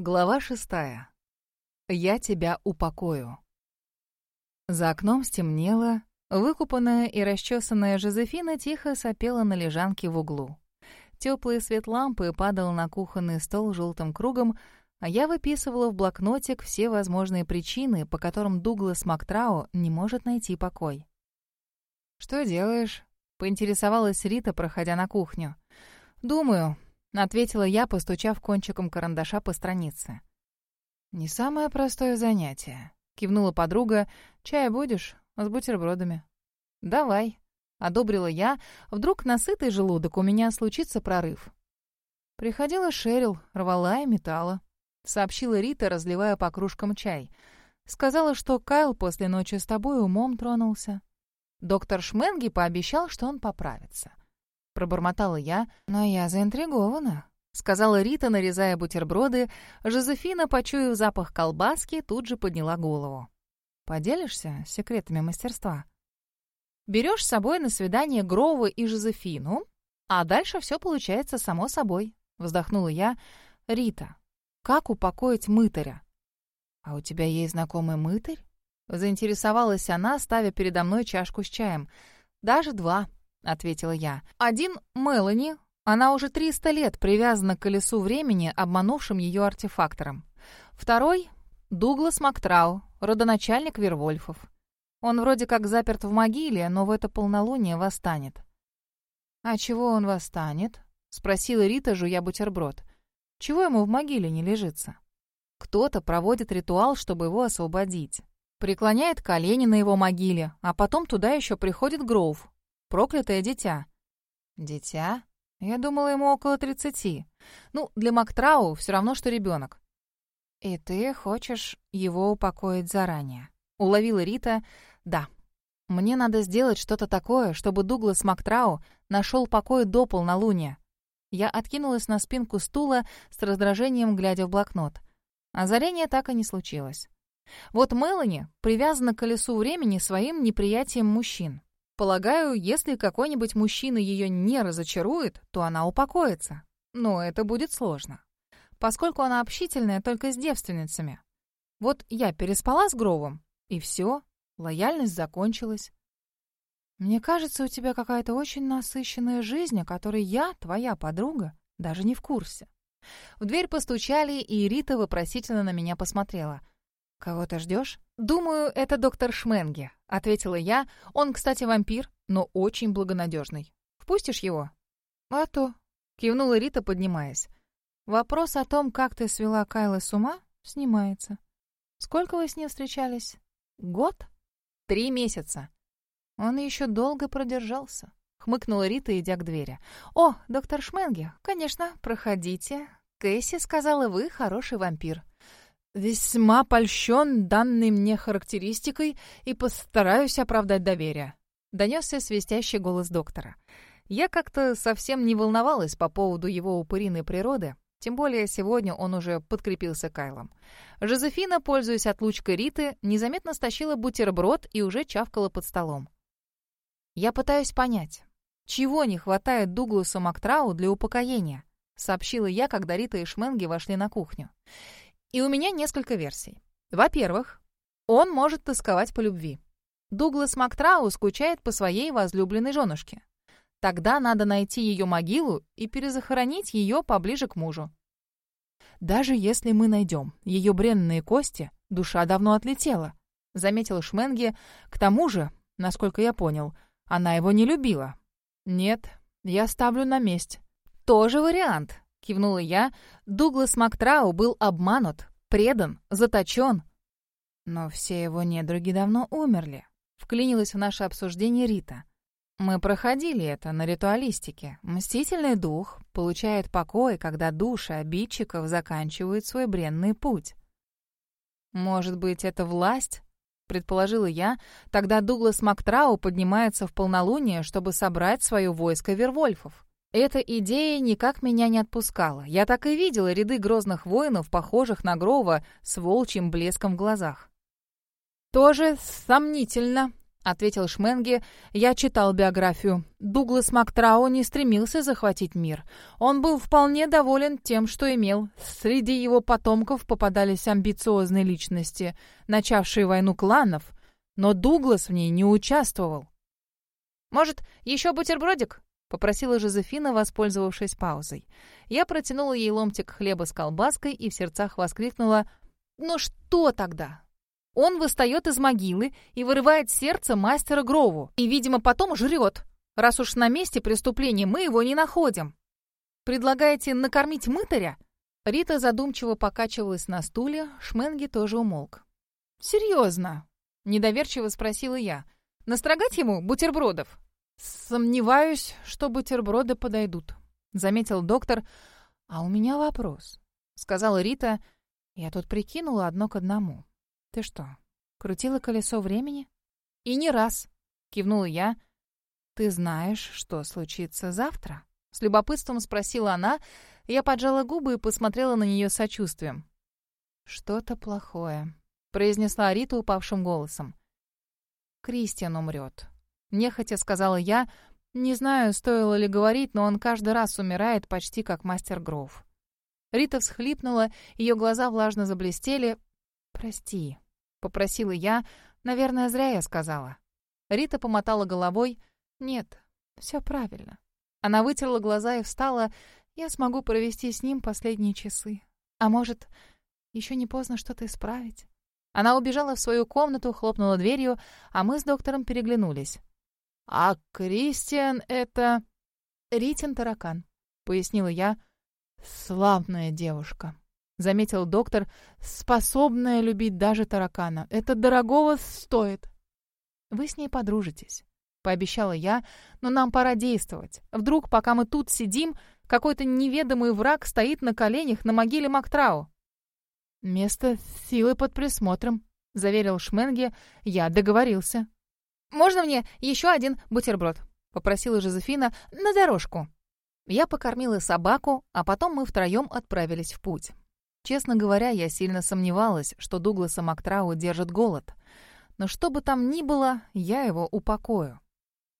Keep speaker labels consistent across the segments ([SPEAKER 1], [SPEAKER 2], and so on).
[SPEAKER 1] Глава шестая. Я тебя упокою. За окном стемнело, выкупанная и расчесанная Жозефина тихо сопела на лежанке в углу. Теплый свет лампы падал на кухонный стол желтым кругом, а я выписывала в блокнотик все возможные причины, по которым Дуглас Мактрау не может найти покой. «Что делаешь?» — поинтересовалась Рита, проходя на кухню. «Думаю», — ответила я, постучав кончиком карандаша по странице. «Не самое простое занятие», — кивнула подруга. «Чая будешь? С бутербродами». «Давай», — одобрила я. «Вдруг на сытый желудок у меня случится прорыв». Приходила Шерил, рвала и металла. Сообщила Рита, разливая по кружкам чай. Сказала, что Кайл после ночи с тобой умом тронулся. Доктор Шменги пообещал, что он поправится. Пробормотала я, но я заинтригована. Сказала Рита, нарезая бутерброды. Жозефина, почуяв запах колбаски, тут же подняла голову. «Поделишься секретами мастерства?» «Берешь с собой на свидание Грова и Жозефину, а дальше все получается само собой», — вздохнула я. «Рита, как упокоить мытаря?» «А у тебя есть знакомый мытарь?» Заинтересовалась она, ставя передо мной чашку с чаем. «Даже два», — ответила я. «Один — Мелани. Она уже 300 лет привязана к колесу времени, обманувшим ее артефактором. Второй — Дуглас Мактрау, родоначальник Вервольфов. Он вроде как заперт в могиле, но в это полнолуние восстанет». «А чего он восстанет?» — спросила Рита, жуя бутерброд. «Чего ему в могиле не лежится?» Кто-то проводит ритуал, чтобы его освободить. Преклоняет колени на его могиле, а потом туда еще приходит Гроув, Проклятое дитя. Дитя? Я думала, ему около тридцати. Ну, для Мактрау все равно, что ребенок. И ты хочешь его упокоить заранее? Уловила Рита. Да. Мне надо сделать что-то такое, чтобы Дуглас Мактрау нашел покой до полнолуния. Я откинулась на спинку стула с раздражением, глядя в блокнот. Озарение так и не случилось. Вот Мелани привязана к колесу времени своим неприятием мужчин. Полагаю, если какой-нибудь мужчина ее не разочарует, то она упокоится. Но это будет сложно, поскольку она общительная только с девственницами. Вот я переспала с Гровом, и все, лояльность закончилась. Мне кажется, у тебя какая-то очень насыщенная жизнь, о которой я, твоя подруга, даже не в курсе. В дверь постучали, и Рита вопросительно на меня посмотрела. «Кого ты ждешь?» «Думаю, это доктор Шменге», — ответила я. «Он, кстати, вампир, но очень благонадежный. Впустишь его?» «А то», — кивнула Рита, поднимаясь. «Вопрос о том, как ты свела Кайла с ума, снимается. Сколько вы с ней встречались? Год? Три месяца. Он еще долго продержался». — хмыкнула Рита, идя к двери. «О, доктор Шменге, конечно, проходите. Кэсси сказала, вы хороший вампир. Весьма польщен данной мне характеристикой и постараюсь оправдать доверие. Донесся свистящий голос доктора. Я как-то совсем не волновалась по поводу его упыриной природы, тем более сегодня он уже подкрепился Кайлом. Жозефина, пользуясь отлучкой Риты, незаметно стащила бутерброд и уже чавкала под столом. «Я пытаюсь понять, чего не хватает Дугласу Мактрау для упокоения?» — сообщила я, когда Рита и Шменги вошли на кухню. И у меня несколько версий. Во-первых, он может тосковать по любви. Дуглас Мактрау скучает по своей возлюбленной женушке. Тогда надо найти ее могилу и перезахоронить ее поближе к мужу. «Даже если мы найдем ее бренные кости, душа давно отлетела», — заметил Шменге. «К тому же, насколько я понял, она его не любила». «Нет, я ставлю на месть». «Тоже вариант», — кивнула я. Дуглас Мактрау был обманут, предан, заточен. Но все его недруги давно умерли. Вклинилась в наше обсуждение Рита. Мы проходили это на ритуалистике. Мстительный дух получает покой, когда души обидчиков заканчивают свой бренный путь. «Может быть, это власть?» — предположила я. Тогда Дуглас Мактрау поднимается в полнолуние, чтобы собрать свое войско Вервольфов. Эта идея никак меня не отпускала. Я так и видела ряды грозных воинов, похожих на Грова, с волчьим блеском в глазах. «Тоже сомнительно», — ответил Шменге. «Я читал биографию. Дуглас Мактрау не стремился захватить мир. Он был вполне доволен тем, что имел. Среди его потомков попадались амбициозные личности, начавшие войну кланов, но Дуглас в ней не участвовал». «Может, еще бутербродик?» — попросила Жозефина, воспользовавшись паузой. Я протянула ей ломтик хлеба с колбаской и в сердцах воскликнула «Ну что тогда? Он восстает из могилы и вырывает сердце мастера Грову. И, видимо, потом жрет. Раз уж на месте преступления мы его не находим. Предлагаете накормить мытаря? Рита задумчиво покачивалась на стуле, Шменги тоже умолк. «Серьезно?» — недоверчиво спросила я. «Настрогать ему бутербродов?» «Сомневаюсь, что бутерброды подойдут», — заметил доктор. «А у меня вопрос», — сказала Рита. Я тут прикинула одно к одному. «Ты что, крутила колесо времени?» «И не раз», — кивнула я. «Ты знаешь, что случится завтра?» С любопытством спросила она. Я поджала губы и посмотрела на нее сочувствием. «Что-то плохое», — произнесла Рита упавшим голосом. «Кристиан умрет», — нехотя сказала я. Не знаю, стоило ли говорить, но он каждый раз умирает почти как мастер Гроув. Рита всхлипнула, ее глаза влажно заблестели. «Прости», — попросила я. Наверное, зря я сказала. Рита помотала головой. «Нет, все правильно». Она вытерла глаза и встала. «Я смогу провести с ним последние часы. А может, еще не поздно что-то исправить?» Она убежала в свою комнату, хлопнула дверью, а мы с доктором переглянулись. «А Кристиан — это...» «Ритин таракан», — пояснила я. «Славная девушка», — заметил доктор, способная любить даже таракана. «Это дорогого стоит». «Вы с ней подружитесь», — пообещала я, «но нам пора действовать. Вдруг, пока мы тут сидим, какой-то неведомый враг стоит на коленях на могиле Мактрау». «Место силы под присмотром», — заверил Шменге. «Я договорился». «Можно мне еще один бутерброд?» — попросила Жозефина на дорожку. Я покормила собаку, а потом мы втроем отправились в путь. Честно говоря, я сильно сомневалась, что Дугласа Мактрау держит голод. Но что бы там ни было, я его упокою.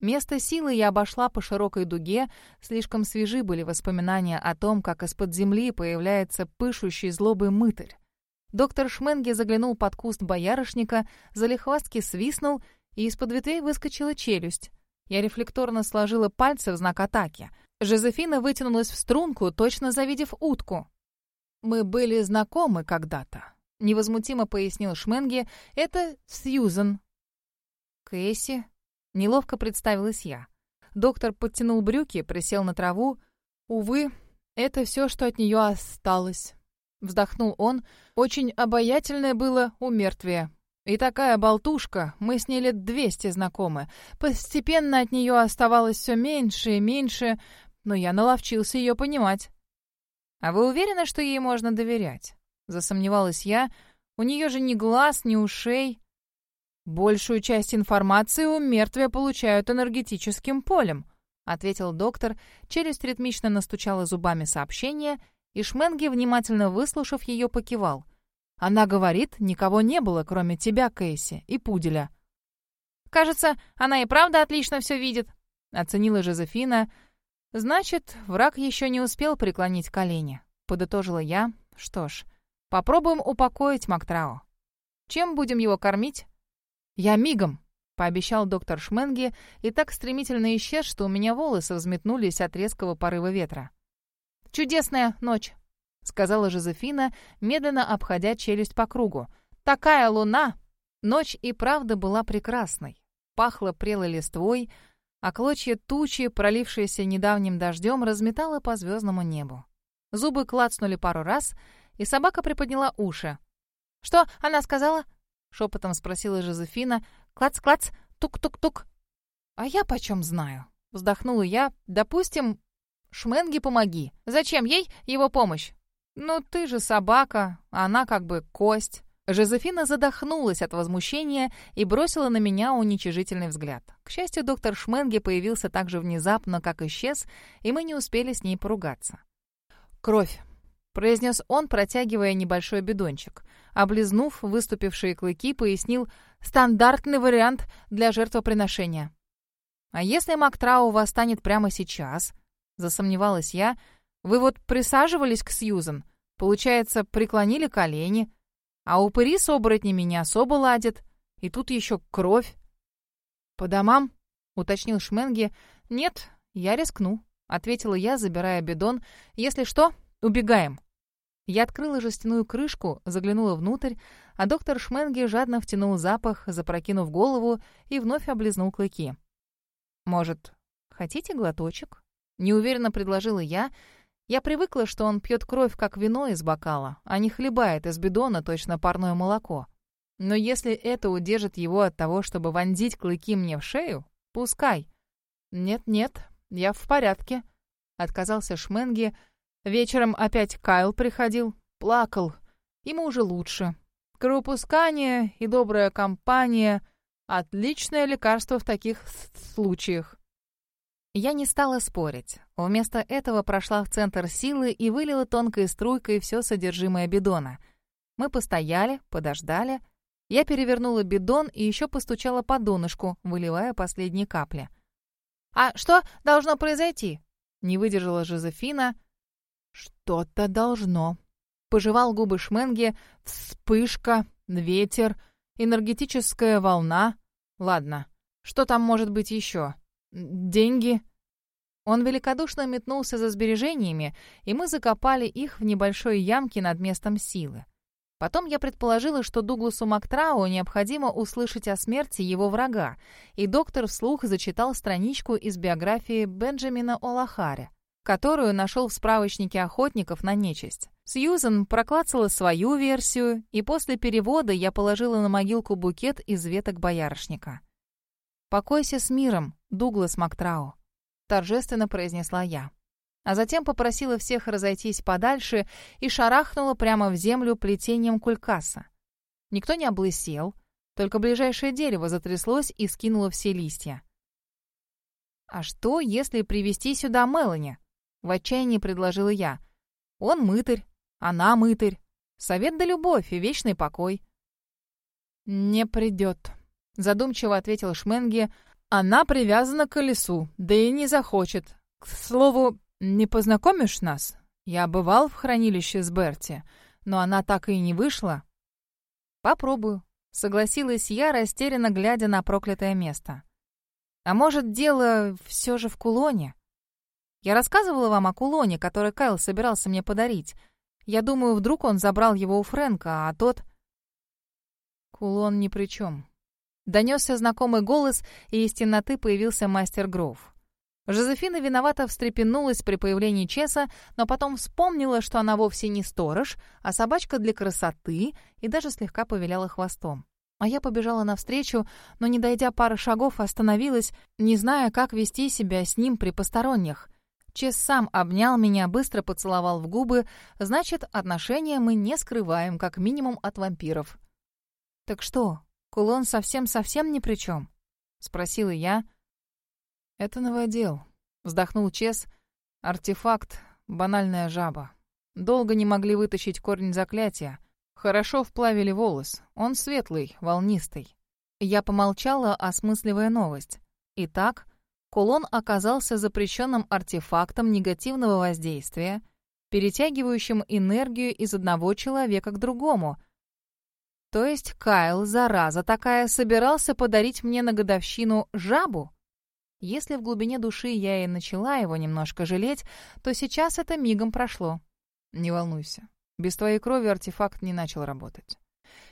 [SPEAKER 1] Место силы я обошла по широкой дуге, слишком свежи были воспоминания о том, как из-под земли появляется пышущий злобый мытарь. Доктор Шменге заглянул под куст боярышника, залихвастки свистнул, и из-под ветвей выскочила челюсть. Я рефлекторно сложила пальцы в знак атаки. Жозефина вытянулась в струнку, точно завидев утку. «Мы были знакомы когда-то», — невозмутимо пояснил Шменге. «Это Сьюзен». «Кэсси?» — неловко представилась я. Доктор подтянул брюки, присел на траву. «Увы, это все, что от нее осталось». Вздохнул он. «Очень обаятельное было умертвие. И такая болтушка, мы с ней лет двести знакомы. Постепенно от нее оставалось все меньше и меньше, но я наловчился ее понимать. «А вы уверены, что ей можно доверять?» Засомневалась я. «У нее же ни глаз, ни ушей». «Большую часть информации у мертвия получают энергетическим полем», ответил доктор. Челюсть ритмично настучала зубами сообщение, и Шменги, внимательно выслушав ее, покивал. «Она говорит, никого не было, кроме тебя, Кейси, и Пуделя». «Кажется, она и правда отлично все видит», — оценила Жозефина, — «Значит, враг еще не успел преклонить колени», — подытожила я. «Что ж, попробуем упокоить Мактрау. Чем будем его кормить?» «Я мигом», — пообещал доктор Шменги, и так стремительно исчез, что у меня волосы взметнулись от резкого порыва ветра. «Чудесная ночь», — сказала Жозефина, медленно обходя челюсть по кругу. «Такая луна!» Ночь и правда была прекрасной. Пахло прелой листвой, а клочья тучи, пролившиеся недавним дождем, разметало по звездному небу. Зубы клацнули пару раз, и собака приподняла уши. «Что она сказала?» — шепотом спросила Жозефина. «Клац-клац, тук-тук-тук». «А я почем знаю?» — вздохнула я. «Допустим, Шменги помоги. Зачем ей его помощь?» «Ну, ты же собака, а она как бы кость». Жозефина задохнулась от возмущения и бросила на меня уничижительный взгляд. К счастью, доктор Шменге появился так же внезапно, как исчез, и мы не успели с ней поругаться. «Кровь», — произнес он, протягивая небольшой бидончик. Облизнув выступившие клыки, пояснил стандартный вариант для жертвоприношения. А если Мактрау восстанет прямо сейчас? Засомневалась я. Вы вот присаживались к Сьюзан. Получается, преклонили колени. А упыри с оборотнями не особо ладят. И тут еще кровь. «По домам?» — уточнил Шменги. «Нет, я рискну», — ответила я, забирая бидон. «Если что, убегаем». Я открыла жестяную крышку, заглянула внутрь, а доктор Шменги жадно втянул запах, запрокинув голову и вновь облизнул клыки. «Может, хотите глоточек?» — неуверенно предложила я. Я привыкла, что он пьет кровь, как вино из бокала, а не хлебает из бидона точно парное молоко. Но если это удержит его от того, чтобы вонзить клыки мне в шею, пускай. «Нет-нет, я в порядке», — отказался Шменги. Вечером опять Кайл приходил, плакал. Ему уже лучше. Кровопускание и добрая компания — отличное лекарство в таких случаях. Я не стала спорить. Вместо этого прошла в центр силы и вылила тонкой струйкой все содержимое бидона. Мы постояли, подождали — я перевернула бидон и еще постучала по донышку, выливая последние капли. «А что должно произойти?» Не выдержала Жозефина. «Что-то должно». Пожевал губы Шменги. Вспышка, ветер, энергетическая волна. Ладно, что там может быть еще? Деньги? Он великодушно метнулся за сбережениями, и мы закопали их в небольшой ямке над местом силы. Потом я предположила, что Дугласу Мактрау необходимо услышать о смерти его врага, и доктор вслух зачитал страничку из биографии Бенджамина Олахаре, которую нашел в справочнике охотников на нечисть. Сьюзен проклацала свою версию, и после перевода я положила на могилку букет из веток боярышника. «Покойся с миром, Дуглас Мактрау», — торжественно произнесла я а затем попросила всех разойтись подальше и шарахнула прямо в землю плетением кулькаса. Никто не облысел, только ближайшее дерево затряслось и скинуло все листья. «А что, если привести сюда Мелани?» — в отчаянии предложила я. «Он мытарь, она мытарь. Совет да любовь и вечный покой». «Не придет», — задумчиво ответил Шменги. «Она привязана к колесу, да и не захочет. К слову, «Не познакомишь нас? Я бывал в хранилище с Берти, но она так и не вышла». «Попробую», — согласилась я, растерянно глядя на проклятое место. «А может, дело все же в кулоне?» «Я рассказывала вам о кулоне, который Кайл собирался мне подарить. Я думаю, вдруг он забрал его у Фрэнка, а тот...» «Кулон ни при чем». Донесся знакомый голос, и из темноты появился мастер Гроув. Жозефина виновато встрепенулась при появлении Чеса, но потом вспомнила, что она вовсе не сторож, а собачка для красоты, и даже слегка повиляла хвостом. А я побежала навстречу, но, не дойдя пары шагов, остановилась, не зная, как вести себя с ним при посторонних. Чес сам обнял меня, быстро поцеловал в губы, значит, отношения мы не скрываем, как минимум от вампиров. «Так что, кулон совсем-совсем ни при чем?» — спросила я, — «Это новодел», — вздохнул Чес. «Артефакт — банальная жаба. Долго не могли вытащить корень заклятия. Хорошо вплавили волос. Он светлый, волнистый». Я помолчала, осмысливая новость. Итак, кулон оказался запрещенным артефактом негативного воздействия, перетягивающим энергию из одного человека к другому. То есть Кайл, зараза такая, собирался подарить мне на годовщину жабу? Если в глубине души я и начала его немножко жалеть, то сейчас это мигом прошло. Не волнуйся. Без твоей крови артефакт не начал работать.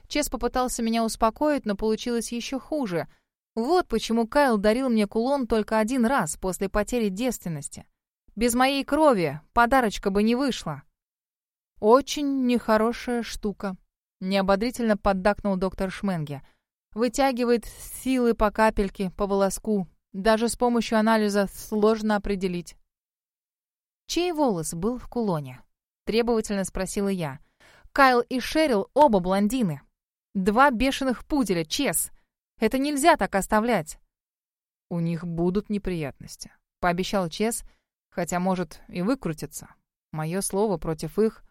[SPEAKER 1] Чес попытался меня успокоить, но получилось еще хуже. Вот почему Кайл дарил мне кулон только один раз после потери девственности. Без моей крови подарочка бы не вышла. Очень нехорошая штука. Неободрительно поддакнул доктор Шменге. Вытягивает силы по капельке, по волоску, даже с помощью анализа сложно определить. «Чей волос был в кулоне?» — требовательно спросила я. «Кайл и Шерил оба блондины. Два бешеных пуделя, Чес. Это нельзя так оставлять». «У них будут неприятности», — пообещал Чес, хотя, может, и выкрутится. Мое слово против их.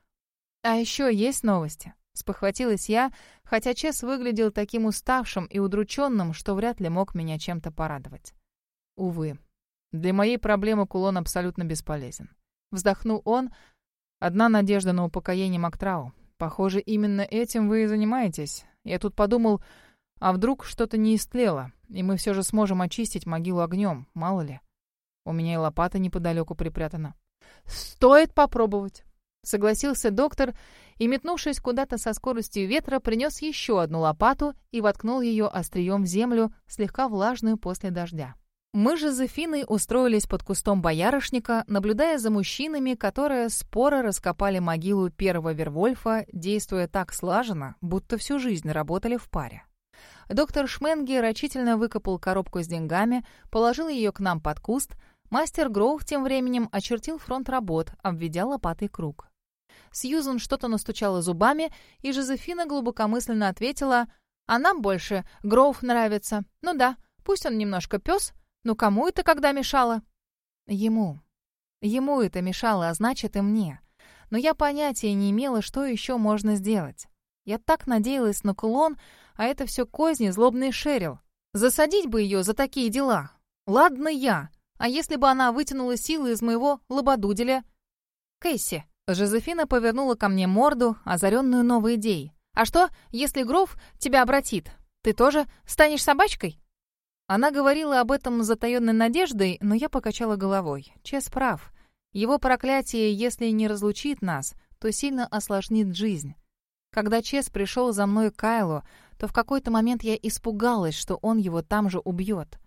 [SPEAKER 1] «А еще есть новости?» — Спохватилась я, хотя Чес выглядел таким уставшим и удрученным, что вряд ли мог меня чем-то порадовать. Увы, для моей проблемы кулон абсолютно бесполезен. Вздохнул он. Одна надежда на упокоение Мактрау. Похоже, именно этим вы и занимаетесь. Я тут подумал, а вдруг что-то не истлело, и мы все же сможем очистить могилу огнем, мало ли. У меня и лопата неподалеку припрятана. «Стоит попробовать», — согласился доктор, и, метнувшись куда-то со скоростью ветра, принес еще одну лопату и воткнул ее острием в землю, слегка влажную после дождя. Мы же с Зефиной устроились под кустом боярышника, наблюдая за мужчинами, которые споро раскопали могилу первого Вервольфа, действуя так слаженно, будто всю жизнь работали в паре. Доктор Шменги рачительно выкопал коробку с деньгами, положил ее к нам под куст. Мастер Гроув тем временем очертил фронт работ, обведя лопатой круг. Сьюзан что-то настучала зубами, и Жозефина глубокомысленно ответила, «А нам больше Гроув нравится. Ну да, пусть он немножко пес, но кому это когда мешало?» «Ему. Ему это мешало, а значит и мне. Но я понятия не имела, что еще можно сделать. Я так надеялась на кулон, а это все козни злобный Шерил. Засадить бы ее за такие дела. Ладно я. А если бы она вытянула силы из моего лободуделя? Кэсси. Жозефина повернула ко мне морду, озаренную новой идеей. «А что, если Гров тебя обратит? Ты тоже станешь собачкой?» Она говорила об этом с затаённой надеждой, но я покачала головой. Чес прав. Его проклятие, если не разлучит нас, то сильно осложнит жизнь. Когда Чес пришел за мной к Кайлу, то в какой-то момент я испугалась, что он его там же убьет.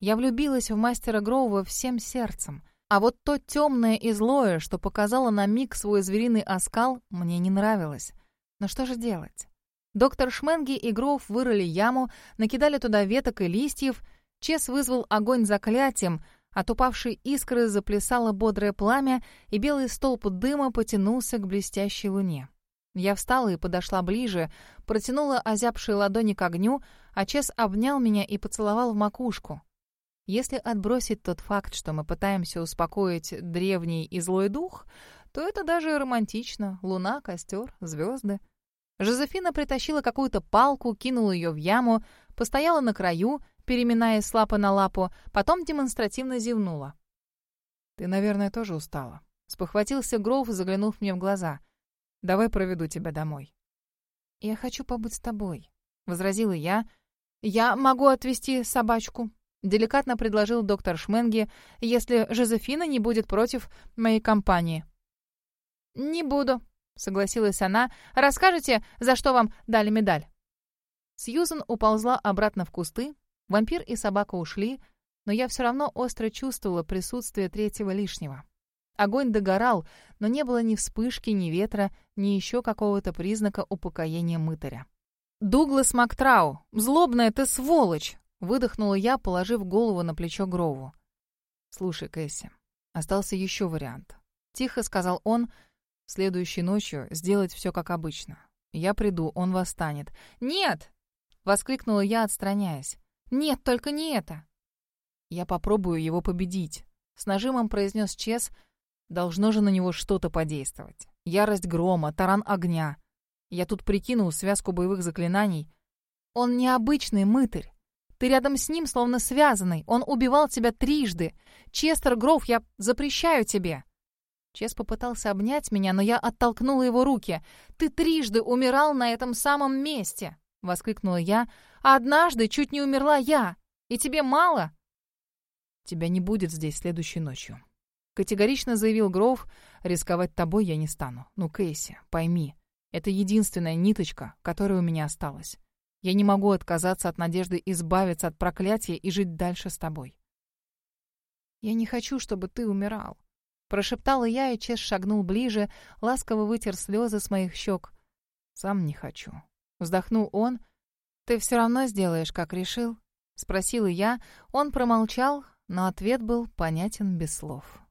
[SPEAKER 1] Я влюбилась в мастера Гроува всем сердцем. А вот то темное и злое, что показало на миг свой звериный оскал, мне не нравилось. Но что же делать? Доктор Шменги и Гроув вырыли яму, накидали туда веток и листьев. Чес вызвал огонь заклятием, от упавшей искры заплясало бодрое пламя, и белый столб дыма потянулся к блестящей луне. Я встала и подошла ближе, протянула озябшие ладони к огню, а Чес обнял меня и поцеловал в макушку. Если отбросить тот факт, что мы пытаемся успокоить древний и злой дух, то это даже романтично. Луна, костер, звезды. Жозефина притащила какую-то палку, кинула ее в яму, постояла на краю, переминаясь с лапы на лапу, потом демонстративно зевнула. «Ты, наверное, тоже устала», — спохватился Гроув, заглянув мне в глаза — Давай проведу тебя домой». «Я хочу побыть с тобой», — возразила я. «Я могу отвезти собачку», — деликатно предложил доктор Шменги, «если Жозефина не будет против моей компании». «Не буду», — согласилась она. «Расскажете, за что вам дали медаль?» Сьюзен уползла обратно в кусты, вампир и собака ушли, но я все равно остро чувствовала присутствие третьего лишнего. Огонь догорал, но не было ни вспышки, ни ветра, ни еще какого-то признака упокоения мытаря. «Дуглас Мактрау! Злобная ты сволочь!» — выдохнула я, положив голову на плечо Грову. «Слушай, Кэсси, остался еще вариант». Тихо сказал он, следующей ночью сделать все как обычно. Я приду, он восстанет. «Нет!» — воскликнула я, отстраняясь. «Нет, только не это!» «Я попробую его победить», — с нажимом произнес Чес, — Должно же на него что-то подействовать. Ярость грома, таран огня. Я тут прикинул связку боевых заклинаний. Он необычный мытарь. Ты рядом с ним словно связанный. Он убивал тебя трижды. Честер Гроув, я запрещаю тебе. Чес попытался обнять меня, но я оттолкнула его руки. «Ты трижды умирал на этом самом месте!» — воскликнула я. «А однажды чуть не умерла я. И тебе мало?» «Тебя не будет здесь следующей ночью. Категорично заявил Гроув, рисковать тобой я не стану. Ну, Кейси, пойми, это единственная ниточка, которая у меня осталась. Я не могу отказаться от надежды избавиться от проклятия и жить дальше с тобой. «Я не хочу, чтобы ты умирал», — прошептала я, и Чес шагнул ближе, ласково вытер слезы с моих щек. «Сам не хочу». Вздохнул он. «Ты все равно сделаешь, как решил?» — спросила я. Он промолчал, но ответ был понятен без слов.